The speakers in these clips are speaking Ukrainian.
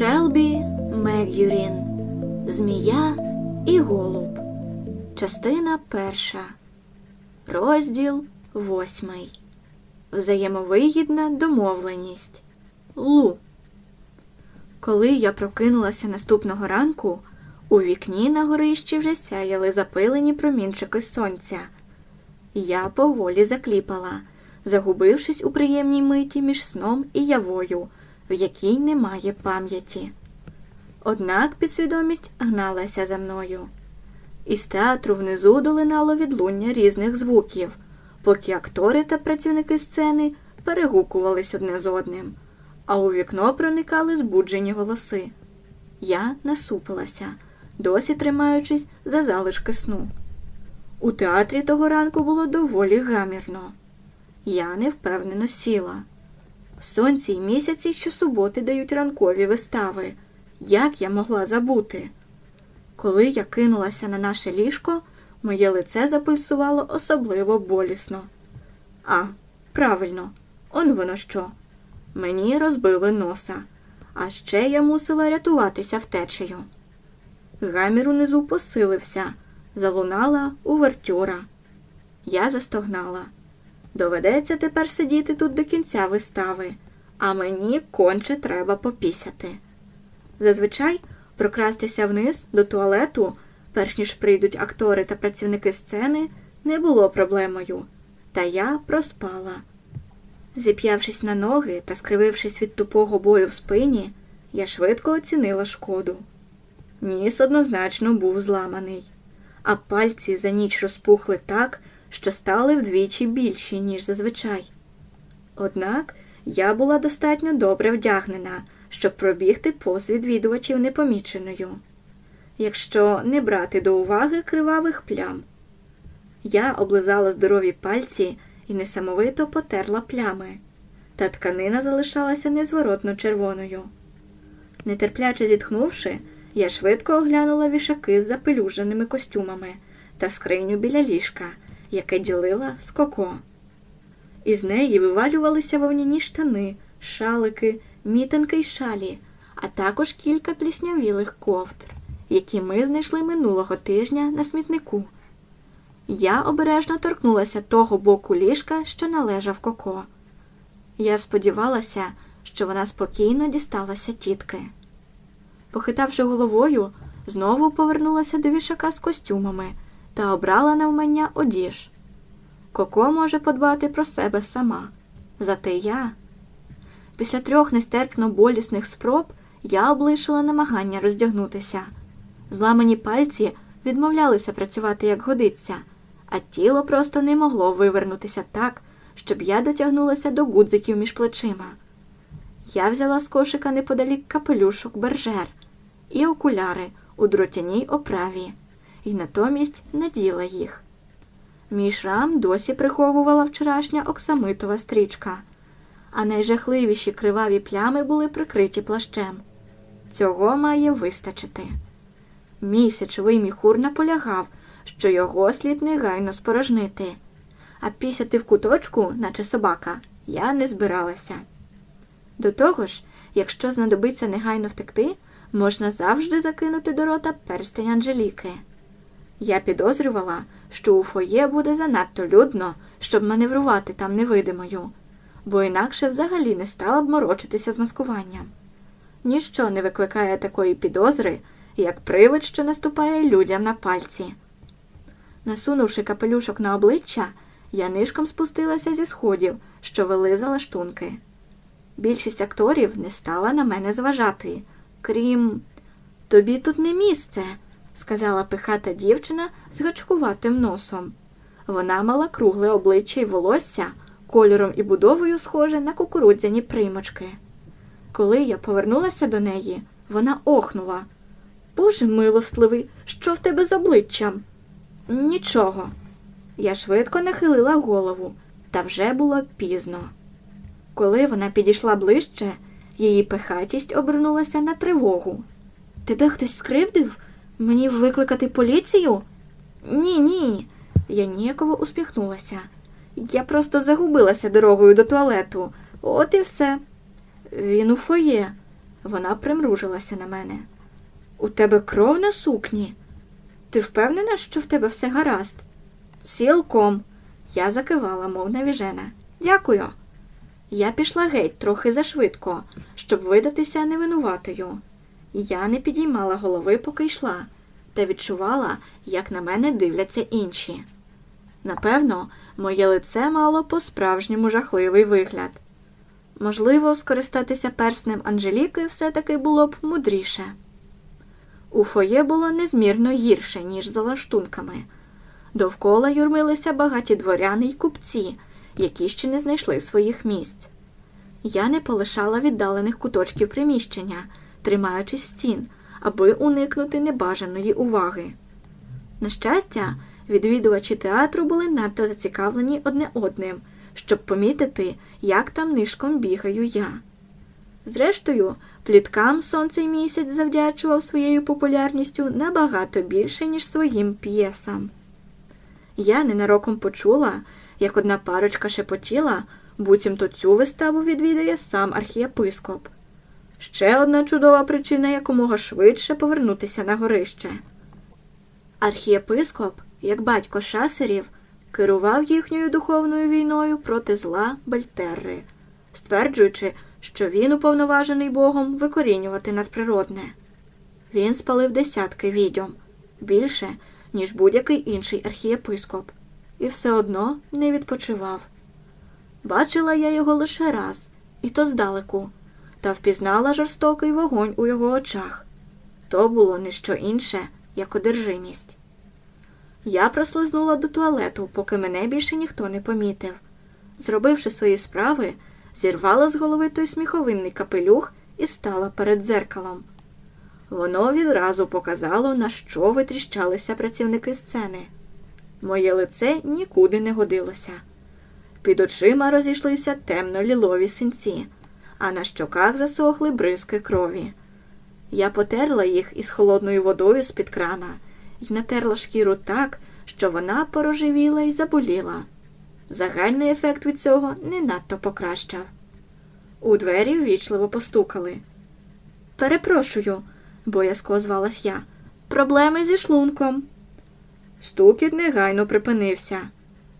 Шелбі Мегюрін Змія і Голуб. Частина перша. Розділ восьмий. Взаємовигідна домовленість. Лу. Коли я прокинулася наступного ранку, у вікні на горищі вже сяяли запилені промінчики сонця. Я поволі закліпала, загубившись у приємній миті між сном і явою, в якій немає пам'яті. Однак підсвідомість гналася за мною. Із театру внизу долинало відлуння різних звуків, поки актори та працівники сцени перегукувались одне з одним, а у вікно проникали збуджені голоси. Я насупилася, досі тримаючись за залишки сну. У театрі того ранку було доволі гамірно. Я невпевнено сіла. Сонці й місяці щосуботи дають ранкові вистави. Як я могла забути? Коли я кинулася на наше ліжко, моє лице запульсувало особливо болісно. А, правильно, он воно що. Мені розбили носа, а ще я мусила рятуватися втечею. Гамір унизу посилився, залунала увертюра. Я застогнала. Доведеться тепер сидіти тут до кінця вистави, а мені конче треба попісяти. Зазвичай прокрастися вниз до туалету, перш ніж прийдуть актори та працівники сцени, не було проблемою, та я проспала. Зіп'явшись на ноги та скривившись від тупого болю в спині, я швидко оцінила шкоду. Ніс однозначно був зламаний, а пальці за ніч розпухли так, що стали вдвічі більші, ніж зазвичай. Однак я була достатньо добре вдягнена, щоб пробігти повз відвідувачів непоміченою, якщо не брати до уваги кривавих плям. Я облизала здорові пальці і несамовито потерла плями, та тканина залишалася незворотно червоною. Нетерпляче зітхнувши, я швидко оглянула вішаки з запелюженими костюмами та скриню біля ліжка, яке ділила з коко. Із неї вивалювалися вовняні штани, шалики, мітинки й шалі, а також кілька пліснявілих ковдр, які ми знайшли минулого тижня на смітнику. Я обережно торкнулася того боку ліжка, що належав коко. Я сподівалася, що вона спокійно дісталася тітки. Похитавши головою, знову повернулася до вішака з костюмами та обрала навмання одіж. Коко може подбати про себе сама. Зате я. Після трьох нестерпно болісних спроб я облишила намагання роздягнутися. Зламані пальці відмовлялися працювати як годиться, а тіло просто не могло вивернутися так, щоб я дотягнулася до гудзиків між плечима. Я взяла з кошика неподалік капелюшок бержер і окуляри у дротяній оправі, і натомість наділа їх. Мій шрам досі приховувала вчорашня оксамитова стрічка, а найжахливіші криваві плями були прикриті плащем. Цього має вистачити. Мій сечовий міхур наполягав, що його слід негайно спорожнити, а пісяти в куточку, наче собака, я не збиралася. До того ж, якщо знадобиться негайно втекти, можна завжди закинути до рота перстень Анжеліки. Я підозрювала, що у фоє буде занадто людно, щоб маневрувати там невидимою, бо інакше взагалі не стала б морочитися з маскуванням. Ніщо не викликає такої підозри, як привид, що наступає людям на пальці. Насунувши капелюшок на обличчя, я нишком спустилася зі сходів, що вели за лаштунки. Більшість акторів не стала на мене зважати, крім тобі тут не місце сказала пихата дівчина з гачкуватим носом. Вона мала кругле обличчя й волосся, кольором і будовою схоже на кукурудзяні примочки. Коли я повернулася до неї, вона охнула. Боже милостливий, що в тебе з обличчям? Нічого. Я швидко нахилила голову, та вже було пізно. Коли вона підійшла ближче, її пихатість обернулася на тривогу. Тебе хтось скривдив? Мені викликати поліцію? Ні, ні. Я ніяково усміхнулася. Я просто загубилася дорогою до туалету. От і все. Він у фоє. Вона примружилася на мене. У тебе кров на сукні? Ти впевнена, що в тебе все гаразд? Цілком. Я закивала, мов навіжена. Дякую. Я пішла геть трохи зашвидко, щоб видатися невинуватою. Я не підіймала голови, поки йшла, та відчувала, як на мене дивляться інші. Напевно, моє лице мало по-справжньому жахливий вигляд. Можливо, скористатися перснем Анжеліки все-таки було б мудріше. У фоє було незмірно гірше, ніж за лаштунками. Довкола юрмилися багаті дворяни й купці, які ще не знайшли своїх місць. Я не полишала віддалених куточків приміщення, тримаючись стін, аби уникнути небажаної уваги. На щастя, відвідувачі театру були надто зацікавлені одне одним, щоб помітити, як там нишком бігаю я. Зрештою, пліткам сонце й місяць завдячував своєю популярністю набагато більше, ніж своїм п'єсам. Я ненароком почула, як одна парочка шепотіла, буцімто цю виставу відвідає сам архієпископ. Ще одна чудова причина якомога швидше повернутися на горище. Архієпископ, як батько шасерів, керував їхньою духовною війною проти зла Бальтерри, стверджуючи, що він уповноважений Богом викорінювати надприродне. Він спалив десятки відьом більше, ніж будь-який інший архієпископ, і все одно не відпочивав. Бачила я його лише раз, і то здалеку, та впізнала жорстокий вогонь у його очах. То було не що інше, як одержимість. Я прослизнула до туалету, поки мене більше ніхто не помітив. Зробивши свої справи, зірвала з голови той сміховинний капелюх і стала перед дзеркалом. Воно відразу показало, на що витріщалися працівники сцени. Моє лице нікуди не годилося. Під очима розійшлися темно-лілові синці, а на щоках засохли бризки крові. Я потерла їх із холодною водою з-під крана і натерла шкіру так, що вона порожевіла і заболіла. Загальний ефект від цього не надто покращав. У двері ввічливо постукали. Перепрошую, боязко звалась я. Проблеми зі шлунком. Стукіт негайно припинився.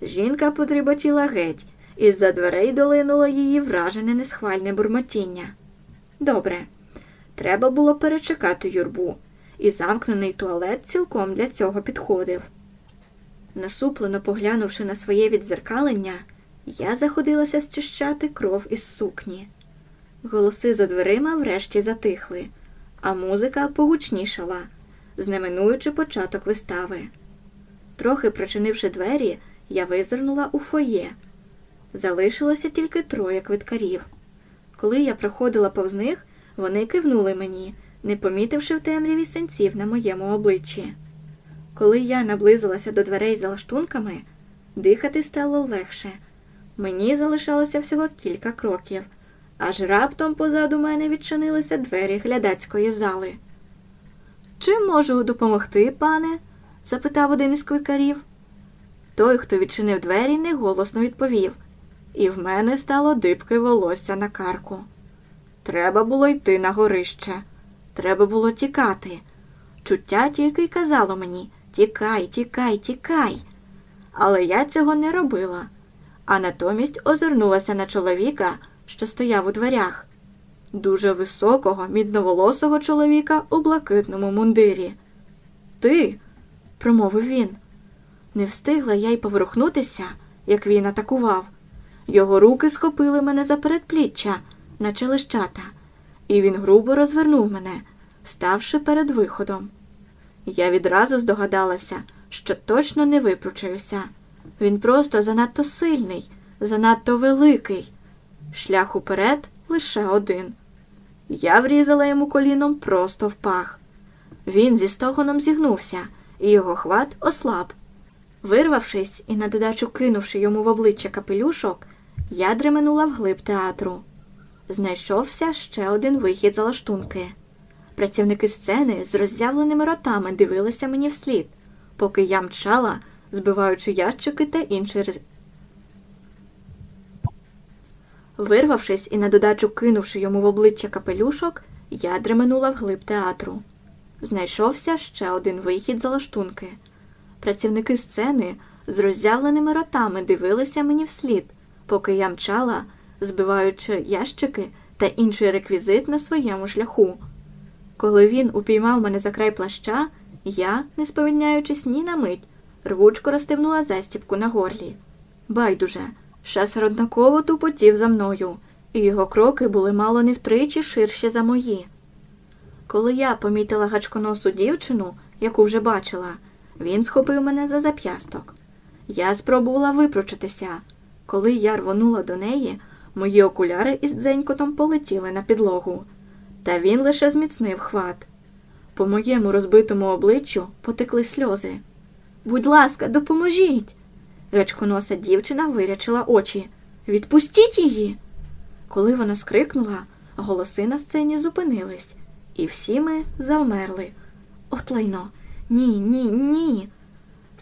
Жінка потріботіла геть, і з-за дверей долинуло її вражене несхвальне бурмотіння. Добре, треба було перечекати юрбу, і замкнений туалет цілком для цього підходив. Насуплено поглянувши на своє відзеркалення, я заходилася зчищати кров із сукні. Голоси за дверима врешті затихли, а музика погучнішала, знаменуючи початок вистави. Трохи прочинивши двері, я визирнула у фоє. Залишилося тільки троє квиткарів. Коли я проходила повз них, вони кивнули мені, не помітивши в темряві сенців на моєму обличчі. Коли я наблизилася до дверей за лаштунками, дихати стало легше. Мені залишалося всього кілька кроків, аж раптом позаду мене відчинилися двері глядацької зали. Чим можу допомогти, пане? запитав один із квиткарів. Той, хто відчинив двері, неголосно відповів, і в мене стало дибки волосся на карку. Треба було йти на горище, треба було тікати. Чуття тільки й казало мені Тікай, тікай, тікай. Але я цього не робила, а натомість озирнулася на чоловіка, що стояв у дверях, дуже високого, мідноволосого чоловіка у блакитному мундирі. Ти, промовив він. Не встигла я й поворухнутися, як він атакував. Його руки схопили мене за передпліччя, наче лищата, і він грубо розвернув мене, ставши перед виходом. Я відразу здогадалася, що точно не випручаюся. Він просто занадто сильний, занадто великий. Шлях уперед лише один. Я врізала йому коліном просто в пах. Він зі стогоном зігнувся, і його хват ослаб. Вирвавшись і на додачу кинувши йому в обличчя капелюшок, я дременула вглиб театру. Знайшовся ще один вихід за лаштунки. Працівники сцени з роззявленими ротами дивилися мені вслід, поки я мчала, збиваючи ящики та інші рез... Вирвавшись і на додачу кинувши йому в обличчя капелюшок, Я дременула вглиб театру. Знайшовся ще один вихід за лаштунки. Працівники сцени з роззявленими ротами дивилися мені вслід, поки я мчала, збиваючи ящики та інший реквізит на своєму шляху. Коли він упіймав мене за край плаща, я, не сповільняючись ні на мить, рвучко розстебнула застібку на горлі. Байдуже, шасер однаково тупотів за мною, і його кроки були мало не втричі ширші за мої. Коли я помітила гачконосу дівчину, яку вже бачила, він схопив мене за зап'ясток. Я спробувала випручитися. Коли я рвонула до неї, мої окуляри із дзенькотом полетіли на підлогу, та він лише зміцнив хват. По моєму розбитому обличчю потекли сльози. Будь ласка, допоможіть. Гачконоса дівчина вирячила очі. Відпустіть її. Коли вона скрикнула, голоси на сцені зупинились, і всі ми завмерли. От лайно, ні, ні, ні.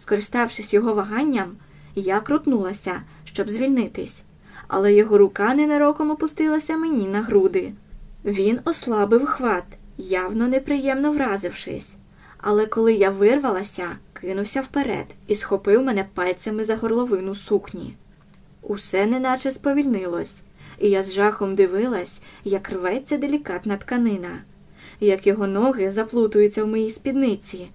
Скориставшись його ваганням, я крутнулася, щоб звільнитись, але його рука ненароком опустилася мені на груди. Він ослабив хват, явно неприємно вразившись. Але коли я вирвалася, кинувся вперед і схопив мене пальцями за горловину сукні. Усе неначе сповільнилось, і я з жахом дивилась, як рветься делікатна тканина, як його ноги заплутуються в моїй спідниці,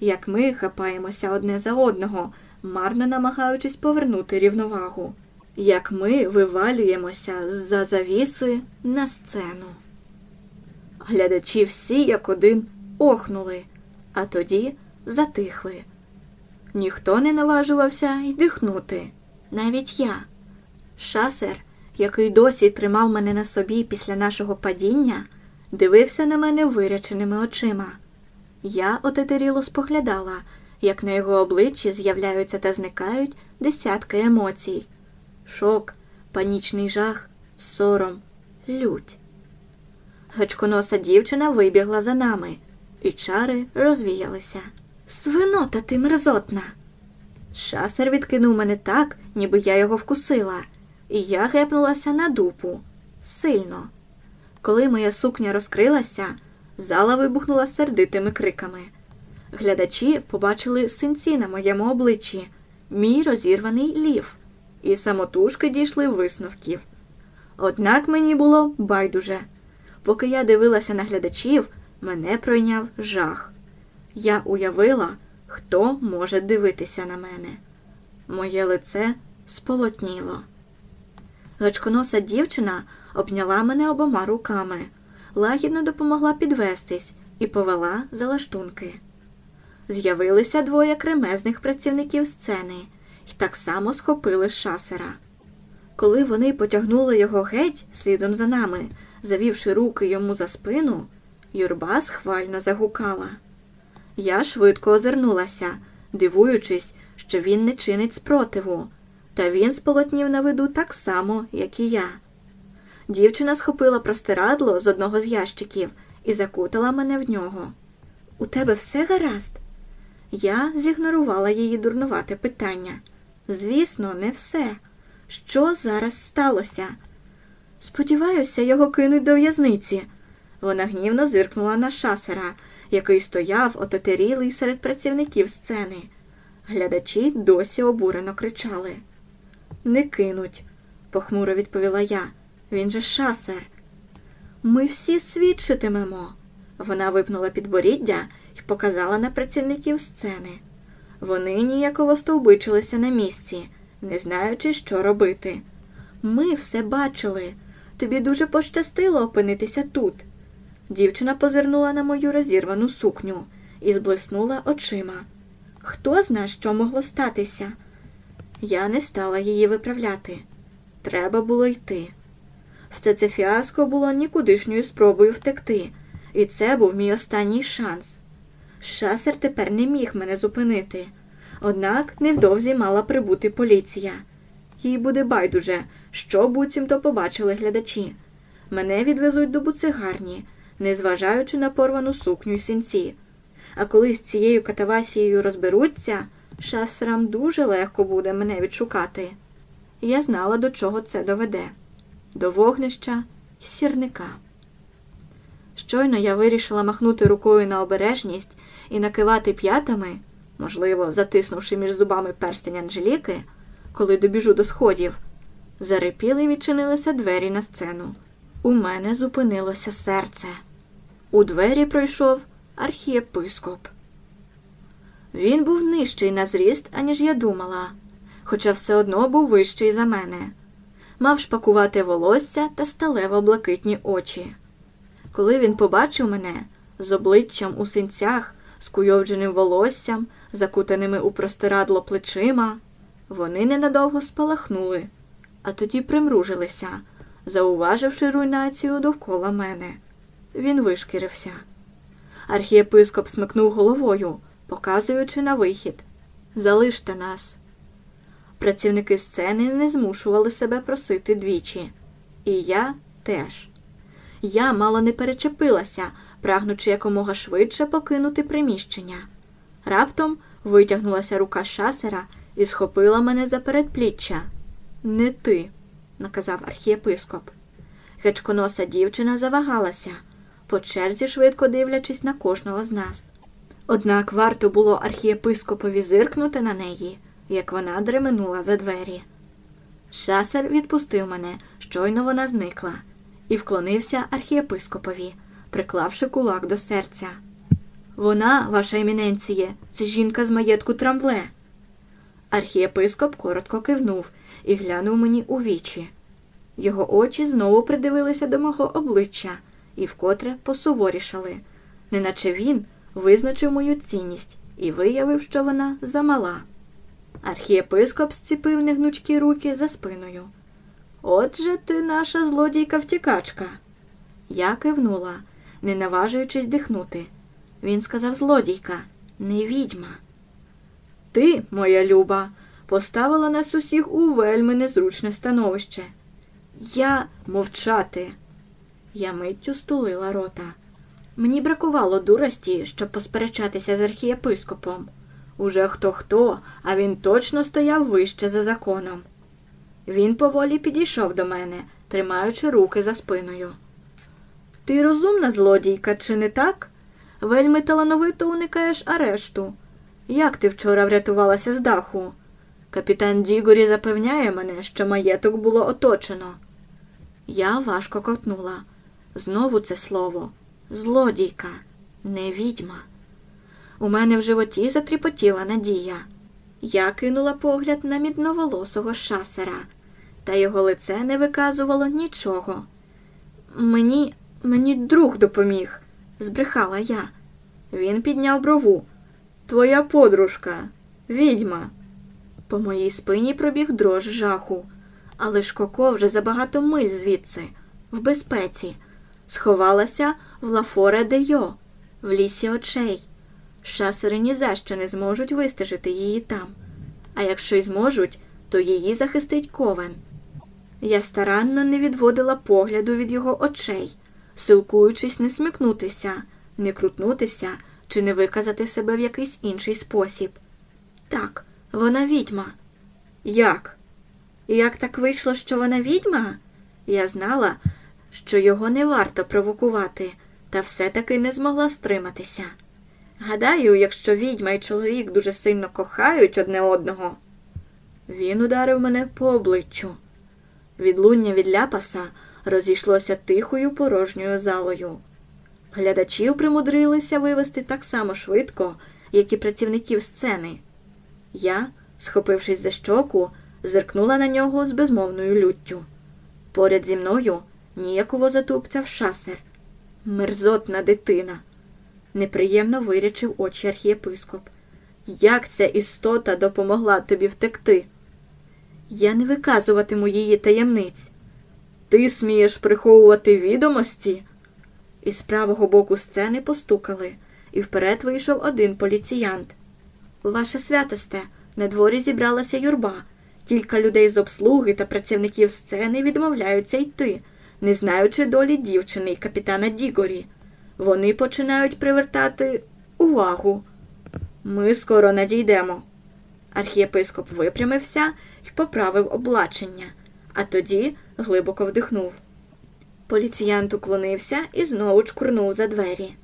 як ми хапаємося одне за одного, марно намагаючись повернути рівновагу, як ми вивалюємося з-за завіси на сцену. Глядачі всі як один охнули, а тоді затихли. Ніхто не наважувався й дихнути, навіть я. Шасер, який досі тримав мене на собі після нашого падіння, дивився на мене виряченими очима. Я отетеріло споглядала, як на його обличчі з'являються та зникають десятки емоцій: шок, панічний жах, сором, лють. Гачконоса дівчина вибігла за нами, і чари розвіялися. Свинота ти мерзотна. Шасер відкинув мене так, ніби я його вкусила, і я гепнулася на дупу сильно. Коли моя сукня розкрилася, зала вибухнула сердитими криками. Глядачі побачили синці на моєму обличчі, мій розірваний лів, і самотужки дійшли висновків. Однак мені було байдуже. Поки я дивилася на глядачів, мене пройняв жах. Я уявила, хто може дивитися на мене. Моє лице сполотніло. Гачконоса дівчина обняла мене обома руками, лагідно допомогла підвестись і повела за лаштунки. З'явилися двоє кремезних працівників сцени і так само схопили шасера. Коли вони потягнули його геть слідом за нами, завівши руки йому за спину, юрба схвально загукала. Я швидко озирнулася, дивуючись, що він не чинить спротиву, та він сполотнів на виду так само, як і я. Дівчина схопила простирадло з одного з ящиків і закутала мене в нього. У тебе все гаразд? Я зігнорувала її дурнувате питання. Звісно, не все. Що зараз сталося? Сподіваюся, його кинуть до в'язниці. Вона гнівно зиркнула на шасера, який стояв отетерілий серед працівників сцени. Глядачі досі обурено кричали. Не кинуть, похмуро відповіла я. Він же шасер. Ми всі свідчитимемо. Вона випнула підборіддя показала на працівників сцени. Вони ніяково стовбичилися на місці, не знаючи, що робити. Ми все бачили. Тобі дуже пощастило опинитися тут. Дівчина позирнула на мою розірвану сукню і зблиснула очима. Хто зна, що могло статися? Я не стала її виправляти. Треба було йти. Все це фіаско було нікудишньою спробою втекти, і це був мій останній шанс. Шасер тепер не міг мене зупинити, однак невдовзі мала прибути поліція. Їй буде байдуже, що буцімто побачили глядачі. Мене відвезуть до буцегарні, незважаючи на порвану сукню й синці. А коли з цією катавасією розберуться, шасерам дуже легко буде мене відшукати. Я знала, до чого це доведе до вогнища й сірника. Щойно я вирішила махнути рукою на обережність і накивати п'ятами, можливо, затиснувши між зубами перстень Анжеліки, коли добіжу до сходів, зарипіли і відчинилися двері на сцену. У мене зупинилося серце. У двері пройшов архієпископ. Він був нижчий на зріст, аніж я думала, хоча все одно був вищий за мене. Мав шпакувати волосся та сталево блакитні очі. Коли він побачив мене з обличчям у синцях, скуйовдженим волоссям, закутаними у простирадло плечима, вони ненадовго спалахнули, а тоді примружилися, зауваживши руйнацію довкола мене. Він вишкірився. Архієпископ смикнув головою, показуючи на вихід. Залиште нас. Працівники сцени не змушували себе просити двічі. І я теж. Я мало не перечепилася, прагнучи якомога швидше покинути приміщення. Раптом витягнулася рука шасера і схопила мене за передпліччя. Не ти, наказав архієпископ. Гечконоса дівчина завагалася, по черзі швидко дивлячись на кожного з нас. Однак варто було архієпископові зиркнути на неї, як вона дременула за двері. Шасер відпустив мене, щойно вона зникла, і вклонився архієпископові, приклавши кулак до серця. Вона, ваша еміненціє, це жінка з маєтку трамвле. Архієпископ коротко кивнув і глянув мені у вічі. Його очі знову придивилися до мого обличчя і вкотре посуворішали, неначе він визначив мою цінність і виявив, що вона замала. Архієпископ зціпив негнучкі руки за спиною. Отже, ти наша злодійка втікачка. Я кивнула, не наважуючись дихнути. Він сказав злодійка, не відьма. Ти, моя люба, поставила нас усіх у вельми незручне становище. Я мовчати. Я миттю стулила рота. Мені бракувало дурості, щоб посперечатися з архієпископом. Уже хто хто, а він точно стояв вище за законом. Він поволі підійшов до мене, тримаючи руки за спиною. Ти розумна злодійка, чи не так? Вельми талановито уникаєш арешту. Як ти вчора врятувалася з даху? Капітан Дігорі запевняє мене, що маєток було оточено. Я важко ковтнула. Знову це слово злодійка, не відьма. У мене в животі затріпотіла надія. Я кинула погляд на мідноволосого шасера, та його лице не виказувало нічого. Мені, мені друг допоміг, збрехала я. Він підняв брову. Твоя подружка, відьма. По моїй спині пробіг дрож жаху, але ж Коко вже за багато миль звідси, в безпеці, сховалася в Лафоре де Йо, в лісі очей. Шасери ні за що не зможуть вистежити її там, а якщо й зможуть, то її захистить ковен. Я старанно не відводила погляду від його очей, силкуючись не смикнутися, не крутнутися чи не виказати себе в якийсь інший спосіб. Так, вона відьма. Як? Як так вийшло, що вона відьма? Я знала, що його не варто провокувати, та все-таки не змогла стриматися. Гадаю, якщо відьма і чоловік дуже сильно кохають одне одного. Він ударив мене по обличчю. Відлуння від ляпаса розійшлося тихою порожньою залою. Глядачів примудрилися вивести так само швидко, як і працівників сцени. Я, схопившись за щоку, зиркнула на нього з безмовною люттю. Поряд зі мною ніяково затупцяв шасер. Мерзотна дитина. Неприємно вирячив очі архієпископ. Як ця істота допомогла тобі втекти? Я не виказуватиму її таємниць. Ти смієш приховувати відомості? Із правого боку сцени постукали, і вперед вийшов один поліціянт. Ваше святосте, на дворі зібралася юрба. Кілька людей з обслуги та працівників сцени відмовляються йти, не знаючи долі дівчини і капітана Дігорі. Вони починають привертати увагу. Ми скоро надійдемо. Архієпископ випрямився і поправив облачення, а тоді глибоко вдихнув. Поліціянт уклонився і знову чкурнув за двері.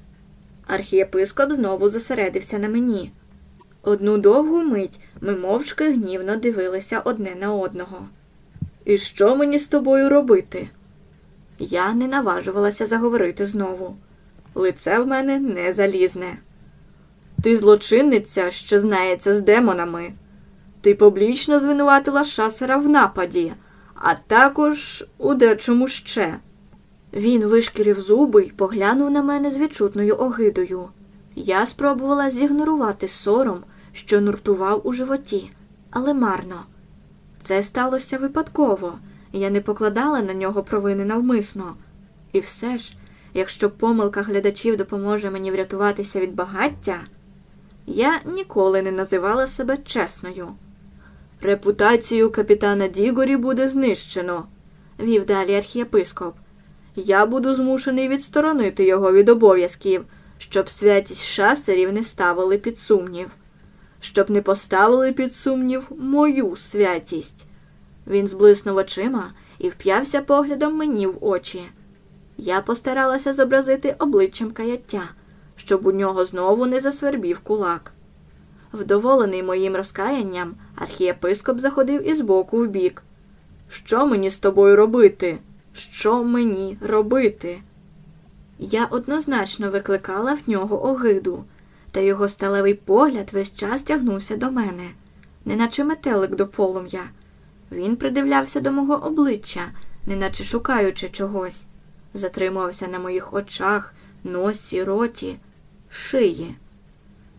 Архієпископ знову зосередився на мені. Одну довгу мить ми мовчки гнівно дивилися одне на одного. І що мені з тобою робити? Я не наважувалася заговорити знову. Лице в мене не залізне. Ти злочинниця, що знається з демонами. Ти публічно звинуватила шасера в нападі, а також у дечому ще. Він вишкірив зуби й поглянув на мене з відчутною огидою. Я спробувала зігнорувати сором, що нуртував у животі, але марно. Це сталося випадково, я не покладала на нього провини навмисно. І все ж, якщо помилка глядачів допоможе мені врятуватися від багаття, я ніколи не називала себе чесною. Репутацію капітана Дігорі буде знищено, вів далі архієпископ. Я буду змушений відсторонити його від обов'язків, щоб святість шасерів не ставили під сумнів, щоб не поставили під сумнів мою святість. Він зблиснув очима і вп'явся поглядом мені в очі. Я постаралася зобразити обличчям каяття, щоб у нього знову не засвербів кулак. Вдоволений моїм розкаянням, архієпископ заходив із боку в бік. Що мені з тобою робити? Що мені робити? Я однозначно викликала в нього огиду, та його сталевий погляд весь час тягнувся до мене, неначе метелик до полум'я. Він придивлявся до мого обличчя, неначе шукаючи чогось, затримувався на моїх очах, носі, роті, шиї.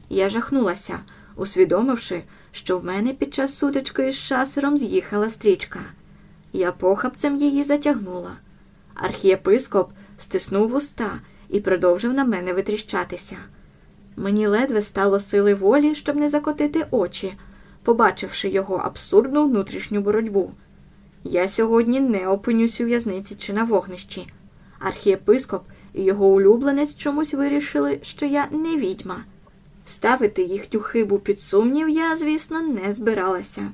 Я жахнулася, усвідомивши, що в мене під час сутички із шасером з'їхала стрічка. Я похапцем її затягнула. Архієпископ стиснув вуста і продовжив на мене витріщатися. Мені ледве стало сили волі, щоб не закотити очі, побачивши його абсурдну внутрішню боротьбу. Я сьогодні не опинюсь у в'язниці чи на вогнищі. Архієпископ і його улюбленець чомусь вирішили, що я не відьма. Ставити їхню хибу під сумнів я, звісно, не збиралася.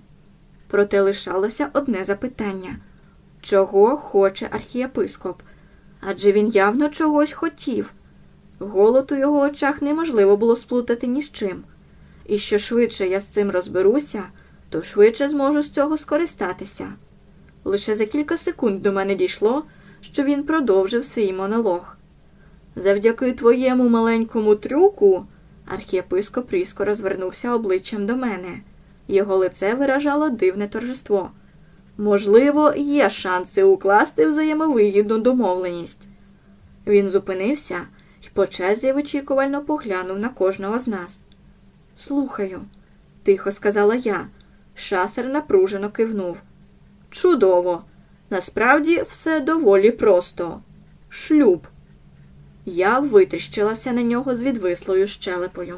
Проте лишалося одне запитання чого хоче архієпископ? Адже він явно чогось хотів. Голод у його очах неможливо було сплутати ні з чим. І що швидше я з цим розберуся, то швидше зможу з цього скористатися. Лише за кілька секунд до мене дійшло, що він продовжив свій монолог. Завдяки твоєму маленькому трюку, архієпископ різко розвернувся обличчям до мене. Його лице виражало дивне торжество. Можливо, є шанси укласти взаємовигідну домовленість. Він зупинився і по черзі вичікувально поглянув на кожного з нас. Слухаю, тихо сказала я. Шасер напружено кивнув. Чудово! Насправді все доволі просто. Шлюб. Я витріщилася на нього з відвислою щелепою.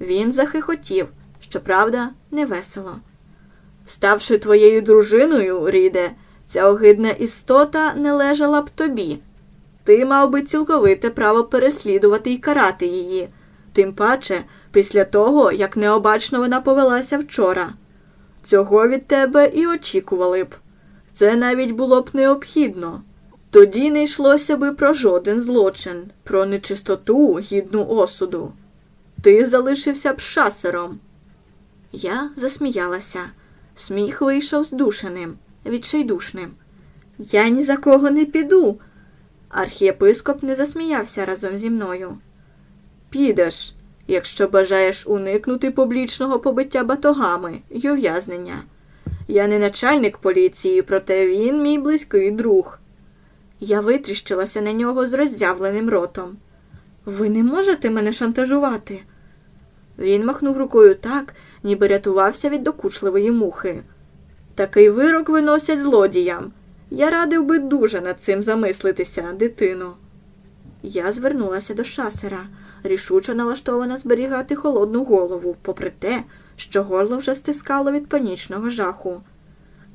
Він захихотів, щоправда, невесело. Ставши твоєю дружиною, Ріде, ця огидна істота не лежала б тобі. Ти мав би цілковите право переслідувати і карати її, тим паче після того, як необачно вона повелася вчора. Цього від тебе і очікували б. Це навіть було б необхідно. Тоді не йшлося би про жоден злочин, про нечистоту, гідну осуду. Ти залишився б шасером. Я засміялася. Сміх вийшов здушеним, відчайдушним. Я ні за кого не піду. Архієпископ не засміявся разом зі мною. Підеш, якщо бажаєш уникнути публічного побиття батогами й ув'язнення. Я не начальник поліції, проте він мій близький друг. Я витріщилася на нього з роззявленим ротом. Ви не можете мене шантажувати. Він махнув рукою так, ніби рятувався від докучливої мухи. Такий вирок виносять злодіям. Я радив би дуже над цим замислитися, дитино. Я звернулася до шасера, рішуче налаштована зберігати холодну голову, попри те, що горло вже стискало від панічного жаху.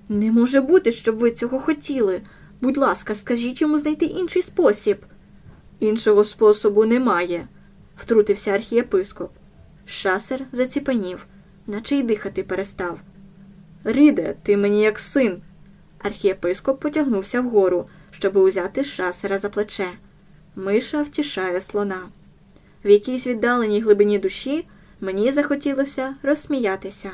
Не може бути, щоб ви цього хотіли. Будь ласка, скажіть йому знайти інший спосіб. Іншого способу немає, втрутився архієпископ. Шасер заціпанів, наче й дихати перестав. Ріде, ти мені як син. Архієпископ потягнувся вгору, щоб узяти шасера за плече. Миша втішає слона. В якійсь віддаленій глибині душі мені захотілося розсміятися.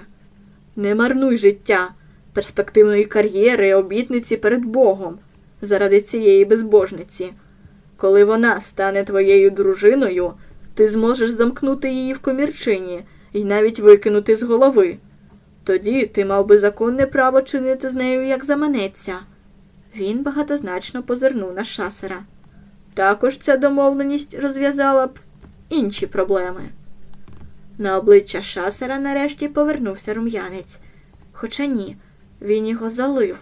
Не марнуй життя, перспективної кар'єри, обітниці перед Богом заради цієї безбожниці. Коли вона стане твоєю дружиною, ти зможеш замкнути її в комірчині і навіть викинути з голови. Тоді ти мав би законне право чинити з нею, як заманеться. Він багатозначно позирнув на шасера. Також ця домовленість розв'язала б інші проблеми. На обличчя шасера нарешті повернувся рум'янець. Хоча ні, він його залив,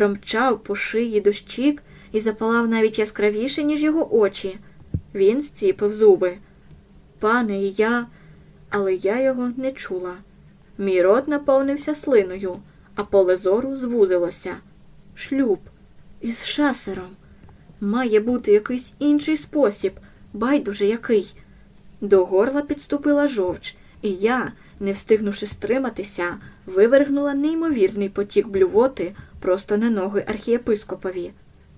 промчав по шиї до щік і запалав навіть яскравіше, ніж його очі. Він зціпив зуби. Пане, я, але я його не чула. Мій рот наповнився слиною, а поле зору звузилося. Шлюб із шасером. Має бути якийсь інший спосіб, байдуже який. До горла підступила жовч, і я, не встигнувши стриматися, вивергнула неймовірний потік блювоти просто на ноги архієпископові.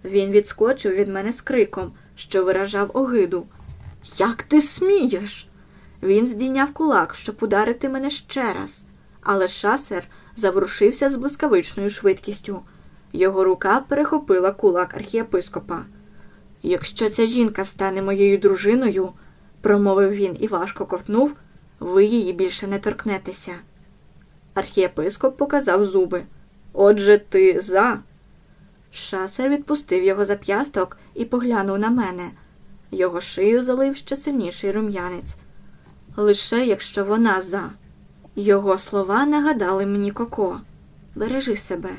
Він відскочив від мене з криком, що виражав огиду. Як ти смієш? Він здійняв кулак, щоб ударити мене ще раз, але шасер заворушився з блискавичною швидкістю. Його рука перехопила кулак архієпископа. Якщо ця жінка стане моєю дружиною, промовив він і важко ковтнув, ви її більше не торкнетеся. Архієпископ показав зуби. Отже, ти за. Шасер відпустив його зап'ясток і поглянув на мене. Його шию залив ще сильніший рум'янець. Лише якщо вона за. Його слова нагадали мені Коко. Бережи себе,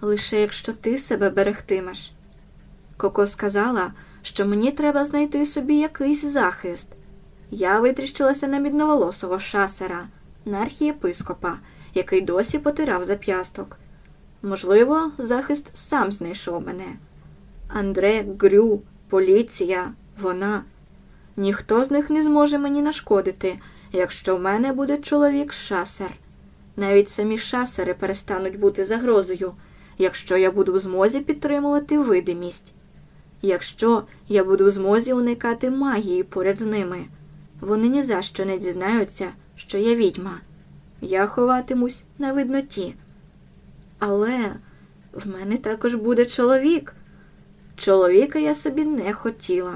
лише якщо ти себе берегтимеш. Коко сказала, що мені треба знайти собі якийсь захист. Я витріщилася на мідноволосого шасера, на архієпископа, який досі потирав зап'ясток. Можливо, захист сам знайшов мене. Андре, Грю, поліція, вона. Ніхто з них не зможе мені нашкодити, якщо в мене буде чоловік шасер. Навіть самі шасери перестануть бути загрозою, якщо я буду в змозі підтримувати видимість. Якщо я буду в змозі уникати магії поряд з ними, вони ні за що не дізнаються, що я відьма. Я ховатимусь на видноті. Але в мене також буде чоловік. Чоловіка я собі не хотіла,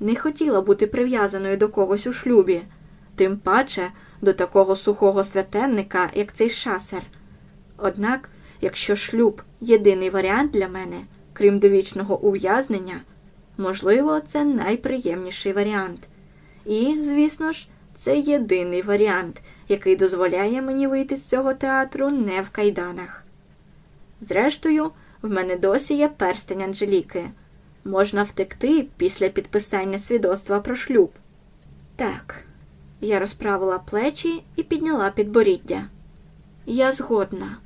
не хотіла бути прив'язаною до когось у шлюбі, тим паче до такого сухого святенника, як цей шасер. Однак, якщо шлюб єдиний варіант для мене, крім довічного ув'язнення, можливо, це найприємніший варіант. І, звісно ж, це єдиний варіант, який дозволяє мені вийти з цього театру не в кайданах. Зрештою, в мене досі є перстень Анжеліки. Можна втекти після підписання свідоцтва про шлюб. Так, я розправила плечі і підняла підборіддя. Я згодна.